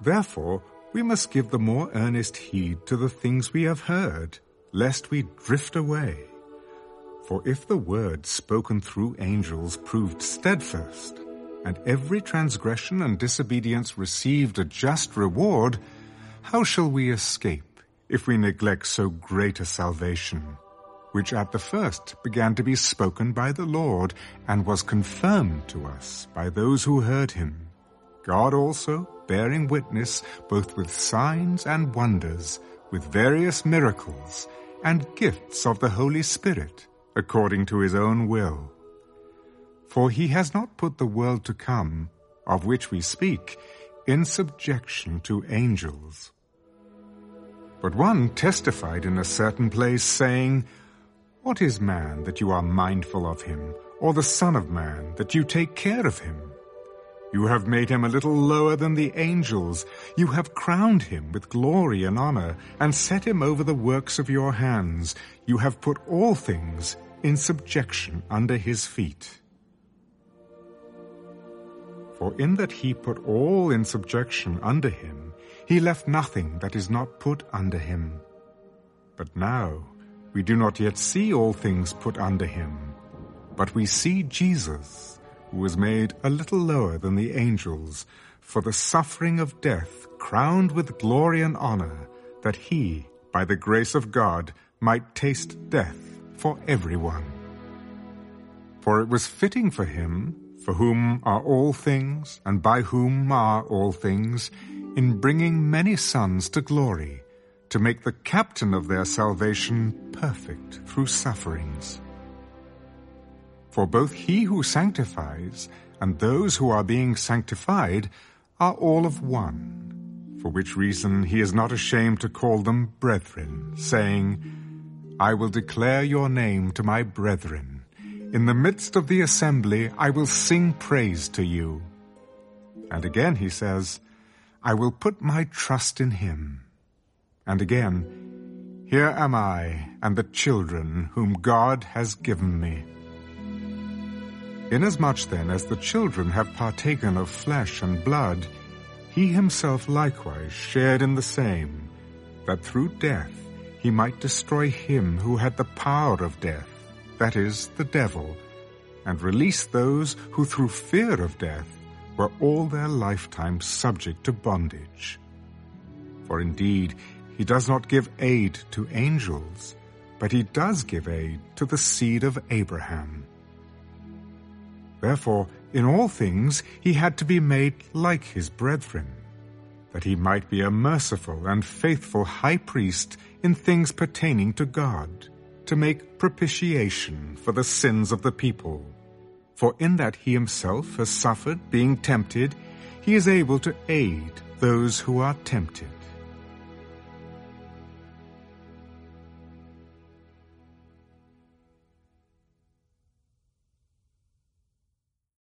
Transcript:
Therefore, we must give the more earnest heed to the things we have heard, lest we drift away. For if the word spoken through angels proved steadfast, and every transgression and disobedience received a just reward, how shall we escape if we neglect so great a salvation, which at the first began to be spoken by the Lord, and was confirmed to us by those who heard him? God also bearing witness both with signs and wonders, with various miracles, and gifts of the Holy Spirit, according to his own will. For he has not put the world to come, of which we speak, in subjection to angels. But one testified in a certain place, saying, What is man that you are mindful of him, or the Son of Man that you take care of him? You have made him a little lower than the angels. You have crowned him with glory and honor, and set him over the works of your hands. You have put all things in subjection under his feet. For in that he put all in subjection under him, he left nothing that is not put under him. But now we do not yet see all things put under him, but we see Jesus, was made a little lower than the angels, for the suffering of death, crowned with glory and honor, that he, by the grace of God, might taste death for everyone. For it was fitting for him, for whom are all things, and by whom are all things, in bringing many sons to glory, to make the captain of their salvation perfect through sufferings. For both he who sanctifies and those who are being sanctified are all of one, for which reason he is not ashamed to call them brethren, saying, I will declare your name to my brethren. In the midst of the assembly I will sing praise to you. And again he says, I will put my trust in him. And again, Here am I and the children whom God has given me. Inasmuch then as the children have partaken of flesh and blood, he himself likewise shared in the same, that through death he might destroy him who had the power of death, that is, the devil, and release those who through fear of death were all their lifetime subject to bondage. For indeed, he does not give aid to angels, but he does give aid to the seed of Abraham. Therefore, in all things he had to be made like his brethren, that he might be a merciful and faithful high priest in things pertaining to God, to make propitiation for the sins of the people. For in that he himself has suffered being tempted, he is able to aid those who are tempted.